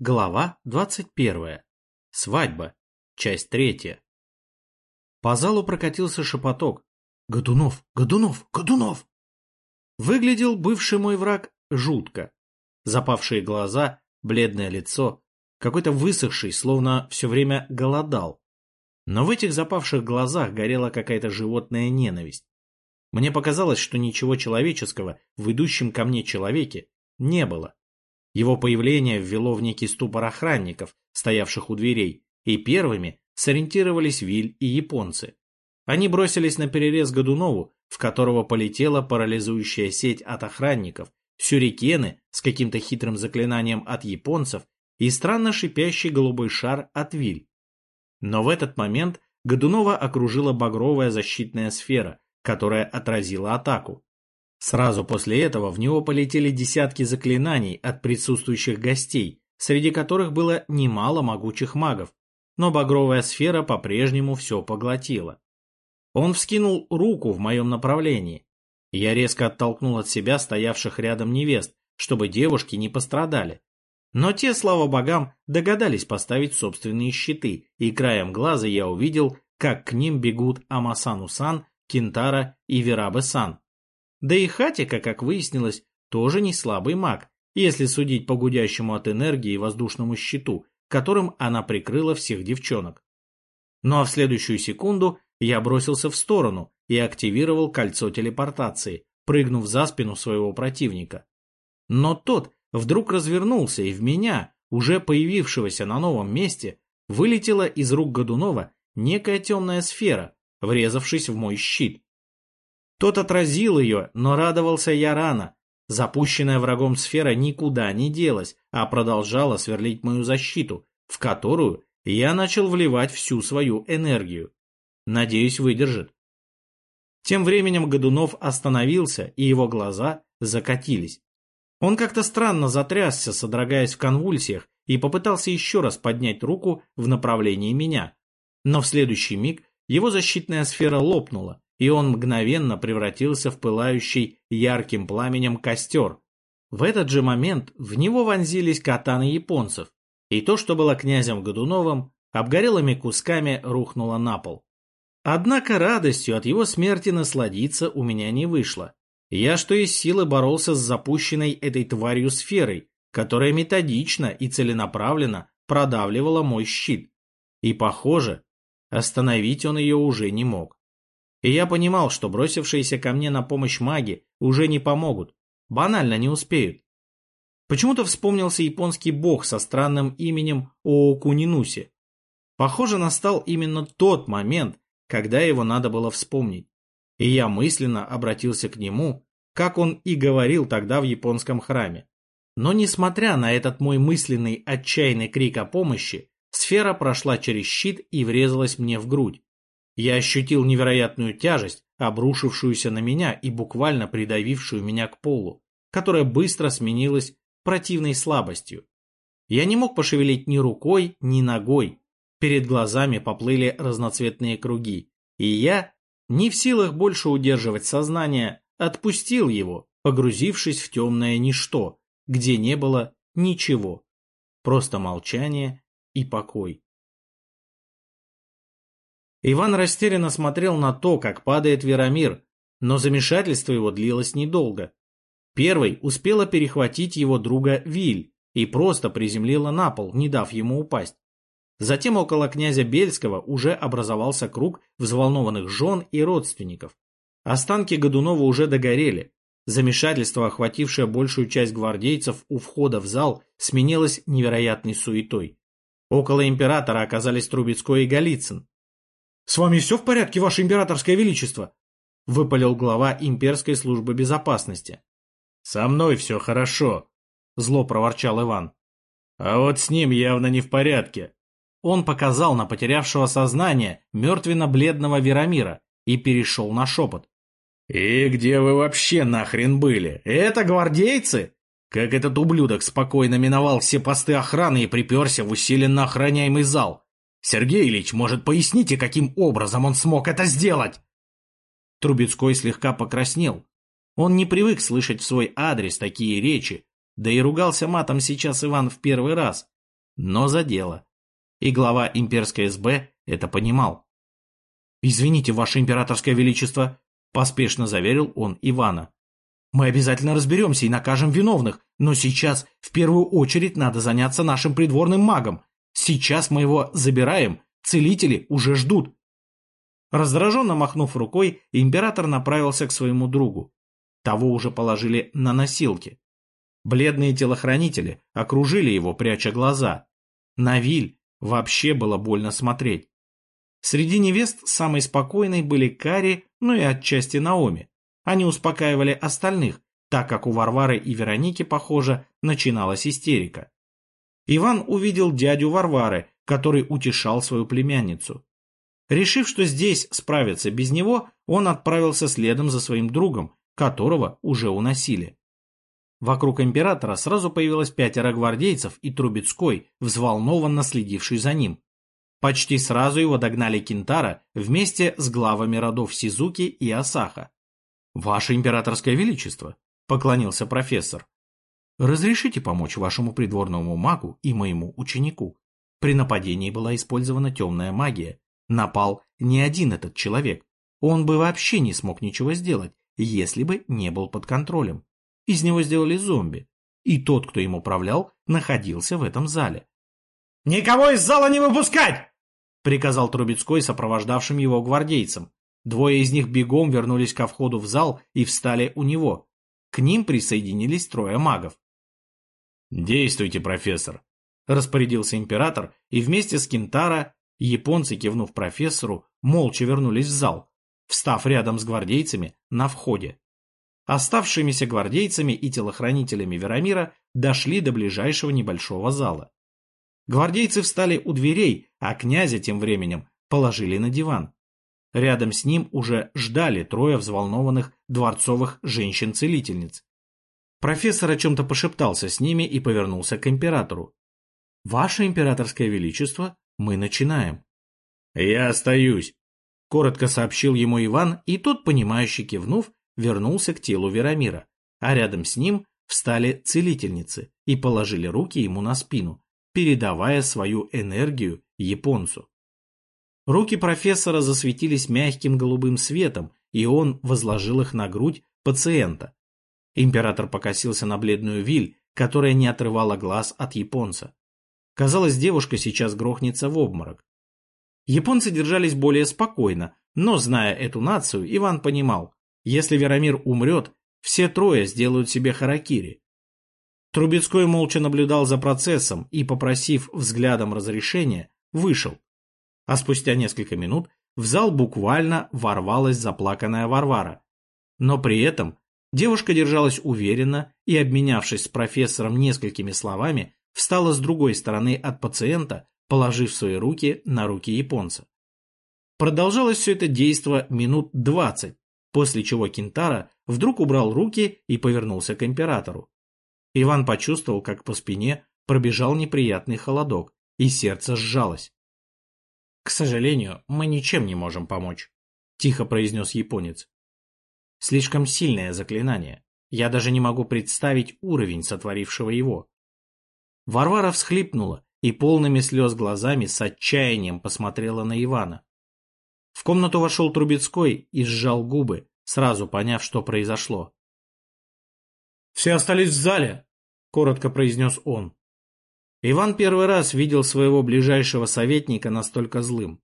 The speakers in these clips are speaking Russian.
Глава 21. Свадьба. Часть третья. По залу прокатился шепоток. «Годунов! Годунов! Годунов!» Выглядел бывший мой враг жутко. Запавшие глаза, бледное лицо, какой-то высохший, словно все время голодал. Но в этих запавших глазах горела какая-то животная ненависть. Мне показалось, что ничего человеческого в идущем ко мне человеке не было. Его появление ввело в некий ступор охранников, стоявших у дверей, и первыми сориентировались Виль и японцы. Они бросились на перерез Годунову, в которого полетела парализующая сеть от охранников, сюрикены с каким-то хитрым заклинанием от японцев и странно шипящий голубой шар от Виль. Но в этот момент Годунова окружила багровая защитная сфера, которая отразила атаку. Сразу после этого в него полетели десятки заклинаний от присутствующих гостей, среди которых было немало могучих магов, но багровая сфера по-прежнему все поглотила. Он вскинул руку в моем направлении. Я резко оттолкнул от себя стоявших рядом невест, чтобы девушки не пострадали. Но те, слава богам, догадались поставить собственные щиты, и краем глаза я увидел, как к ним бегут Амасану-сан, Кентара и Верабе-сан. Да и Хатика, как выяснилось, тоже не слабый маг, если судить по гудящему от энергии воздушному щиту, которым она прикрыла всех девчонок. Ну а в следующую секунду я бросился в сторону и активировал кольцо телепортации, прыгнув за спину своего противника. Но тот вдруг развернулся, и в меня, уже появившегося на новом месте, вылетела из рук Годунова некая темная сфера, врезавшись в мой щит. Тот отразил ее, но радовался я рано. Запущенная врагом сфера никуда не делась, а продолжала сверлить мою защиту, в которую я начал вливать всю свою энергию. Надеюсь, выдержит. Тем временем Годунов остановился, и его глаза закатились. Он как-то странно затрясся, содрогаясь в конвульсиях, и попытался еще раз поднять руку в направлении меня. Но в следующий миг его защитная сфера лопнула, и он мгновенно превратился в пылающий ярким пламенем костер. В этот же момент в него вонзились катаны японцев, и то, что было князем Годуновым, обгорелыми кусками рухнуло на пол. Однако радостью от его смерти насладиться у меня не вышло. Я что из силы боролся с запущенной этой тварью сферой, которая методично и целенаправленно продавливала мой щит. И, похоже, остановить он ее уже не мог. И я понимал, что бросившиеся ко мне на помощь маги уже не помогут, банально не успеют. Почему-то вспомнился японский бог со странным именем Оокунинуси. Похоже, настал именно тот момент, когда его надо было вспомнить. И я мысленно обратился к нему, как он и говорил тогда в японском храме. Но несмотря на этот мой мысленный отчаянный крик о помощи, сфера прошла через щит и врезалась мне в грудь. Я ощутил невероятную тяжесть, обрушившуюся на меня и буквально придавившую меня к полу, которая быстро сменилась противной слабостью. Я не мог пошевелить ни рукой, ни ногой. Перед глазами поплыли разноцветные круги, и я, не в силах больше удерживать сознание, отпустил его, погрузившись в темное ничто, где не было ничего, просто молчание и покой. Иван растерянно смотрел на то, как падает Верамир, но замешательство его длилось недолго. Первой успела перехватить его друга Виль и просто приземлила на пол, не дав ему упасть. Затем около князя Бельского уже образовался круг взволнованных жен и родственников. Останки Годунова уже догорели. Замешательство, охватившее большую часть гвардейцев у входа в зал, сменилось невероятной суетой. Около императора оказались Трубецкой и Голицын. «С вами все в порядке, ваше императорское величество?» — выпалил глава имперской службы безопасности. «Со мной все хорошо», — зло проворчал Иван. «А вот с ним явно не в порядке». Он показал на потерявшего сознание мертвенно-бледного Верамира и перешел на шепот. «И где вы вообще нахрен были? Это гвардейцы?» Как этот ублюдок спокойно миновал все посты охраны и приперся в усиленно охраняемый зал. Сергей Ильич, может, поясните, каким образом он смог это сделать?» Трубецкой слегка покраснел. Он не привык слышать в свой адрес такие речи, да и ругался матом сейчас Иван в первый раз, но задело. И глава имперской СБ это понимал. «Извините, ваше императорское величество», – поспешно заверил он Ивана. «Мы обязательно разберемся и накажем виновных, но сейчас в первую очередь надо заняться нашим придворным магом. Сейчас мы его забираем, целители уже ждут». Раздраженно махнув рукой, император направился к своему другу. Того уже положили на носилки. Бледные телохранители окружили его, пряча глаза. На Виль вообще было больно смотреть. Среди невест самой спокойной были Кари, ну и отчасти Наоми. Они успокаивали остальных, так как у Варвары и Вероники, похоже, начиналась истерика. Иван увидел дядю Варвары, который утешал свою племянницу. Решив, что здесь справиться без него, он отправился следом за своим другом, которого уже уносили. Вокруг императора сразу появилось пятеро гвардейцев и Трубецкой, взволнованно следивший за ним. Почти сразу его догнали Кентара вместе с главами родов Сизуки и Асаха. «Ваше императорское величество», — поклонился профессор, — «разрешите помочь вашему придворному магу и моему ученику. При нападении была использована темная магия, Напал не один этот человек. Он бы вообще не смог ничего сделать, если бы не был под контролем. Из него сделали зомби. И тот, кто им управлял, находился в этом зале. «Никого из зала не выпускать!» приказал Трубецкой сопровождавшим его гвардейцам. Двое из них бегом вернулись ко входу в зал и встали у него. К ним присоединились трое магов. «Действуйте, профессор», — распорядился император, и вместе с Кентара Японцы, кивнув профессору, молча вернулись в зал, встав рядом с гвардейцами на входе. Оставшимися гвардейцами и телохранителями Верамира дошли до ближайшего небольшого зала. Гвардейцы встали у дверей, а князя тем временем положили на диван. Рядом с ним уже ждали трое взволнованных дворцовых женщин-целительниц. Профессор о чем-то пошептался с ними и повернулся к императору. «Ваше императорское величество, мы начинаем. Я остаюсь, коротко сообщил ему Иван, и тот, понимающе кивнув, вернулся к телу Верамира, а рядом с ним встали целительницы и положили руки ему на спину, передавая свою энергию японцу. Руки профессора засветились мягким голубым светом, и он возложил их на грудь пациента. Император покосился на бледную Виль, которая не отрывала глаз от японца. Казалось, девушка сейчас грохнется в обморок. Японцы держались более спокойно, но, зная эту нацию, Иван понимал, если Верамир умрет, все трое сделают себе харакири. Трубецкой молча наблюдал за процессом и, попросив взглядом разрешения, вышел. А спустя несколько минут в зал буквально ворвалась заплаканная Варвара. Но при этом девушка держалась уверенно и, обменявшись с профессором несколькими словами, встала с другой стороны от пациента, положив свои руки на руки японца. Продолжалось все это действо минут двадцать, после чего Кентара вдруг убрал руки и повернулся к императору. Иван почувствовал, как по спине пробежал неприятный холодок, и сердце сжалось. «К сожалению, мы ничем не можем помочь», — тихо произнес японец. «Слишком сильное заклинание. Я даже не могу представить уровень сотворившего его. Варвара всхлипнула и полными слез глазами с отчаянием посмотрела на Ивана. В комнату вошел Трубецкой и сжал губы, сразу поняв, что произошло. «Все остались в зале», — коротко произнес он. Иван первый раз видел своего ближайшего советника настолько злым.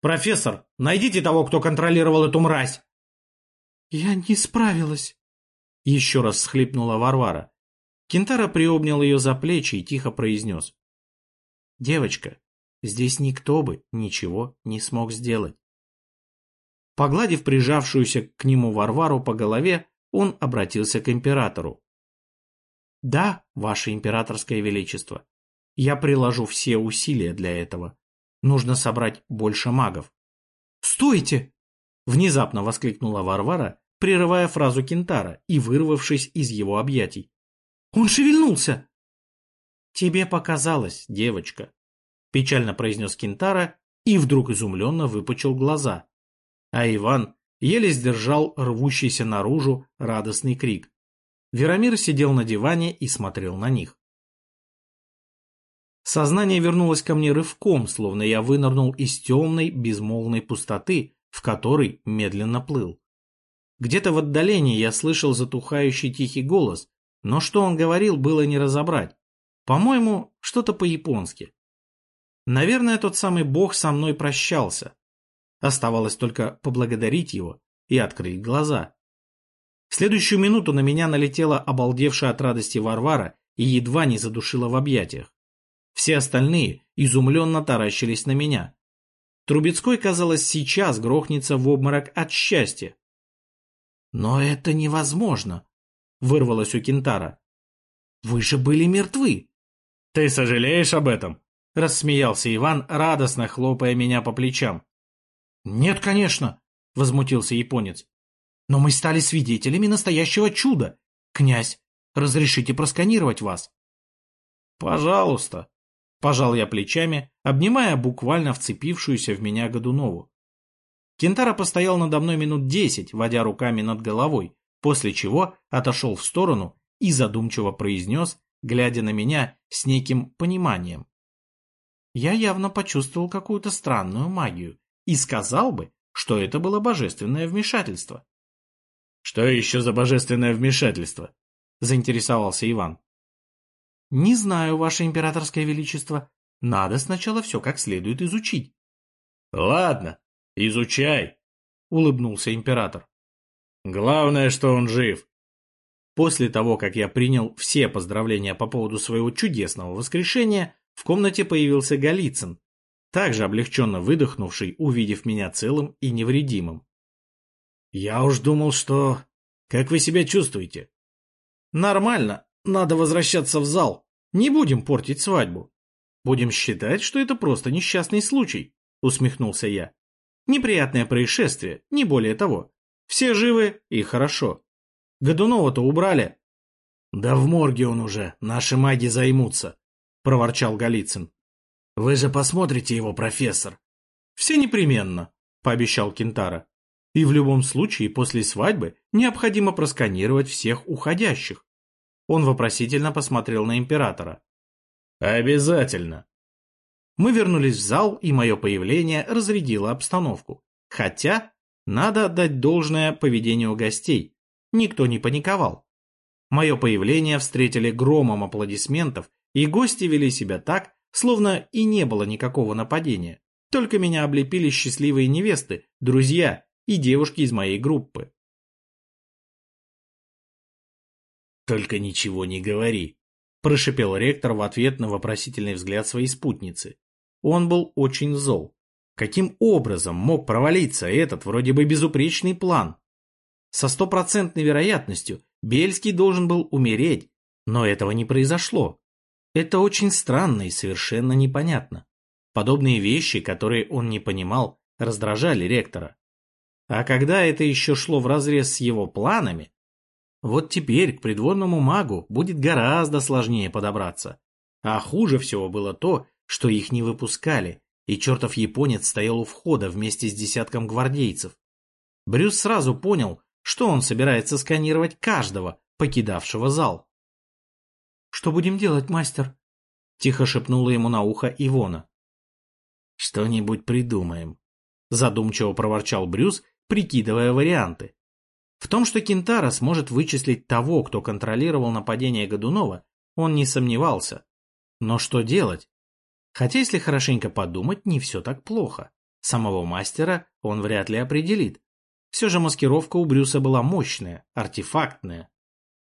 «Профессор, найдите того, кто контролировал эту мразь!» «Я не справилась», — еще раз схлипнула Варвара. Кентара приобнял ее за плечи и тихо произнес. «Девочка, здесь никто бы ничего не смог сделать». Погладив прижавшуюся к нему Варвару по голове, он обратился к императору. «Да, ваше императорское величество, я приложу все усилия для этого. Нужно собрать больше магов». «Стойте!» — внезапно воскликнула Варвара, прерывая фразу Кентара и вырвавшись из его объятий. Он шевельнулся. Тебе показалось, девочка, печально произнес Кентара и вдруг изумленно выпучил глаза. А Иван еле сдержал рвущийся наружу радостный крик. Верамир сидел на диване и смотрел на них. Сознание вернулось ко мне рывком, словно я вынырнул из темной, безмолвной пустоты, в которой медленно плыл. Где-то в отдалении я слышал затухающий тихий голос, но что он говорил, было не разобрать. По-моему, что-то по-японски. Наверное, тот самый бог со мной прощался. Оставалось только поблагодарить его и открыть глаза. В следующую минуту на меня налетела обалдевшая от радости Варвара и едва не задушила в объятиях. Все остальные изумленно таращились на меня. Трубецкой, казалось, сейчас грохнется в обморок от счастья. «Но это невозможно!» — вырвалось у Кентара. «Вы же были мертвы!» «Ты сожалеешь об этом?» — рассмеялся Иван, радостно хлопая меня по плечам. «Нет, конечно!» — возмутился японец. «Но мы стали свидетелями настоящего чуда. Князь, разрешите просканировать вас?» «Пожалуйста!» — пожал я плечами, обнимая буквально вцепившуюся в меня Годунову. Кентара постоял надо мной минут десять, водя руками над головой, после чего отошел в сторону и задумчиво произнес, глядя на меня с неким пониманием. Я явно почувствовал какую-то странную магию и сказал бы, что это было божественное вмешательство. «Что еще за божественное вмешательство?» — заинтересовался Иван. «Не знаю, Ваше Императорское Величество. Надо сначала все как следует изучить». «Ладно, изучай», — улыбнулся Император. «Главное, что он жив. После того, как я принял все поздравления по поводу своего чудесного воскрешения, в комнате появился Голицын, также облегченно выдохнувший, увидев меня целым и невредимым. «Я уж думал, что... Как вы себя чувствуете?» «Нормально. Надо возвращаться в зал. Не будем портить свадьбу. Будем считать, что это просто несчастный случай», — усмехнулся я. «Неприятное происшествие, не более того. Все живы и хорошо. Годунова-то убрали. — Да в морге он уже, наши маги займутся, — проворчал Голицын. — Вы же посмотрите его, профессор. — Все непременно, — пообещал Кентара. И в любом случае после свадьбы необходимо просканировать всех уходящих. Он вопросительно посмотрел на императора. «Обязательно!» Мы вернулись в зал, и мое появление разрядило обстановку. Хотя, надо отдать должное поведению гостей. Никто не паниковал. Мое появление встретили громом аплодисментов, и гости вели себя так, словно и не было никакого нападения. Только меня облепили счастливые невесты, друзья и девушки из моей группы. «Только ничего не говори», – прошипел ректор в ответ на вопросительный взгляд своей спутницы. Он был очень зол. Каким образом мог провалиться этот вроде бы безупречный план? Со стопроцентной вероятностью Бельский должен был умереть, но этого не произошло. Это очень странно и совершенно непонятно. Подобные вещи, которые он не понимал, раздражали ректора. А когда это еще шло вразрез с его планами, вот теперь к придворному магу будет гораздо сложнее подобраться. А хуже всего было то, что их не выпускали, и чертов японец стоял у входа вместе с десятком гвардейцев. Брюс сразу понял, что он собирается сканировать каждого, покидавшего зал. «Что будем делать, мастер?» — тихо шепнула ему на ухо Ивона. «Что-нибудь придумаем», — задумчиво проворчал Брюс, прикидывая варианты. В том, что Кентара сможет вычислить того, кто контролировал нападение Годунова, он не сомневался. Но что делать? Хотя, если хорошенько подумать, не все так плохо. Самого мастера он вряд ли определит. Все же маскировка у Брюса была мощная, артефактная.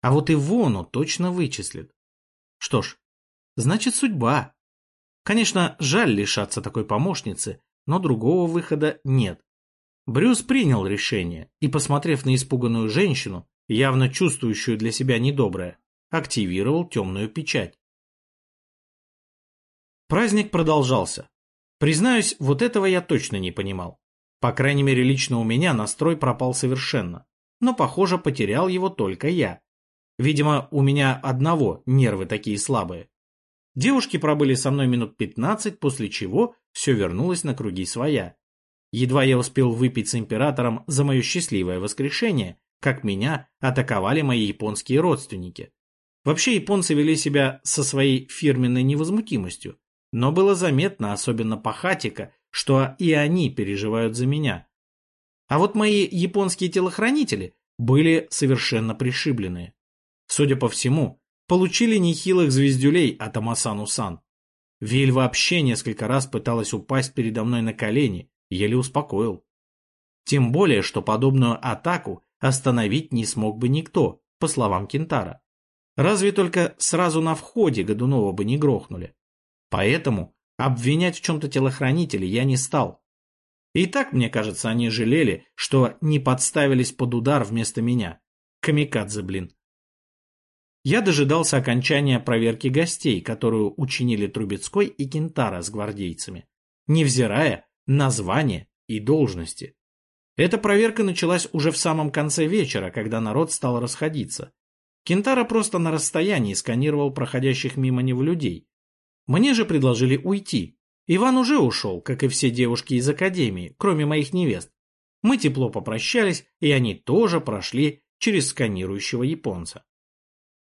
А вот Ивону точно вычислит. Что ж, значит судьба. Конечно, жаль лишаться такой помощницы, но другого выхода нет. Брюс принял решение и, посмотрев на испуганную женщину, явно чувствующую для себя недоброе, активировал темную печать. Праздник продолжался. Признаюсь, вот этого я точно не понимал. По крайней мере, лично у меня настрой пропал совершенно. Но, похоже, потерял его только я. Видимо, у меня одного нервы такие слабые. Девушки пробыли со мной минут пятнадцать, после чего все вернулось на круги своя. Едва я успел выпить с императором за мое счастливое воскрешение, как меня атаковали мои японские родственники. Вообще японцы вели себя со своей фирменной невозмутимостью, но было заметно, особенно по Хатика, что и они переживают за меня. А вот мои японские телохранители были совершенно пришибленные. Судя по всему, получили нехилых звездюлей от Амасану-сан. Виль вообще несколько раз пыталась упасть передо мной на колени, еле успокоил. Тем более, что подобную атаку остановить не смог бы никто, по словам Кентара. Разве только сразу на входе Годунова бы не грохнули. Поэтому обвинять в чем-то телохранителей я не стал. И так, мне кажется, они жалели, что не подставились под удар вместо меня. Камикадзе, блин. Я дожидался окончания проверки гостей, которую учинили Трубецкой и Кентара с гвардейцами, невзирая на звание и должности. Эта проверка началась уже в самом конце вечера, когда народ стал расходиться. Кентара просто на расстоянии сканировал проходящих мимо него людей. Мне же предложили уйти. Иван уже ушел, как и все девушки из академии, кроме моих невест. Мы тепло попрощались, и они тоже прошли через сканирующего японца.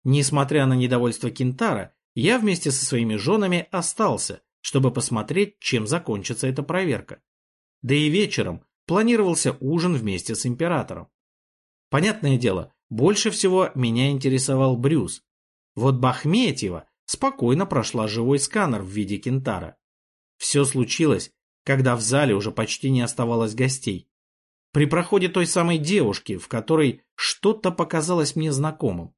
Несмотря на недовольство Кентара, я вместе со своими женами остался, чтобы посмотреть, чем закончится эта проверка. Да и вечером планировался ужин вместе с императором. Понятное дело, больше всего меня интересовал Брюс. Вот Бахметьева спокойно прошла живой сканер в виде кентара. Все случилось, когда в зале уже почти не оставалось гостей. При проходе той самой девушки, в которой что-то показалось мне знакомым.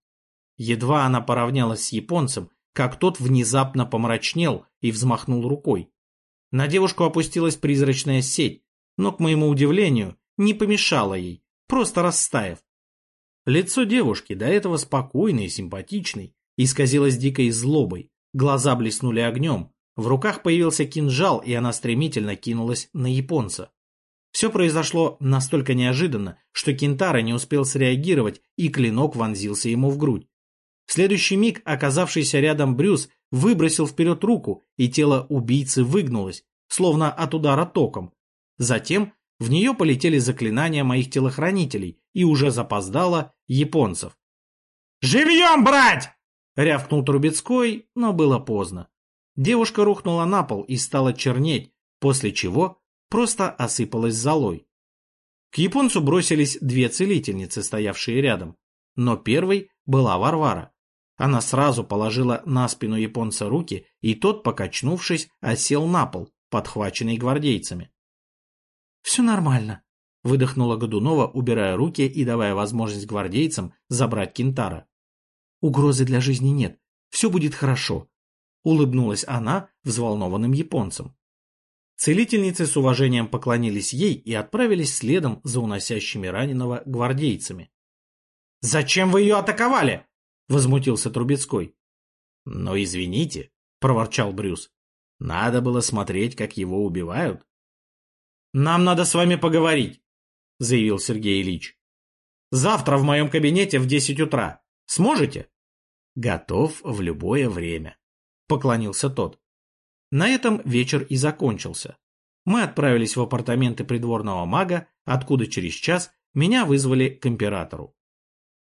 Едва она поравнялась с японцем, как тот внезапно помрачнел и взмахнул рукой. На девушку опустилась призрачная сеть, но, к моему удивлению, не помешала ей, просто растаяв. Лицо девушки, до этого спокойной и симпатичной, исказилось дикой злобой, глаза блеснули огнем, в руках появился кинжал, и она стремительно кинулась на японца. Все произошло настолько неожиданно, что Кентара не успел среагировать, и клинок вонзился ему в грудь. Следующий миг оказавшийся рядом Брюс выбросил вперед руку, и тело убийцы выгнулось, словно от удара током. Затем в нее полетели заклинания моих телохранителей и уже запоздало японцев. «Живьем брать!» — рявкнул Трубецкой, но было поздно. Девушка рухнула на пол и стала чернеть, после чего просто осыпалась золой. К японцу бросились две целительницы, стоявшие рядом, но первой была Варвара. Она сразу положила на спину японца руки, и тот, покачнувшись, осел на пол, подхваченный гвардейцами. «Все нормально», — выдохнула Годунова, убирая руки и давая возможность гвардейцам забрать Кентара. «Угрозы для жизни нет. Все будет хорошо», — улыбнулась она взволнованным японцам. Целительницы с уважением поклонились ей и отправились следом за уносящими раненого гвардейцами. «Зачем вы ее атаковали?» Возмутился Трубецкой. Но извините, проворчал Брюс. Надо было смотреть, как его убивают. Нам надо с вами поговорить, заявил Сергей Ильич. Завтра в моем кабинете в десять утра. Сможете? Готов в любое время, поклонился тот. На этом вечер и закончился. Мы отправились в апартаменты придворного мага, откуда через час меня вызвали к императору.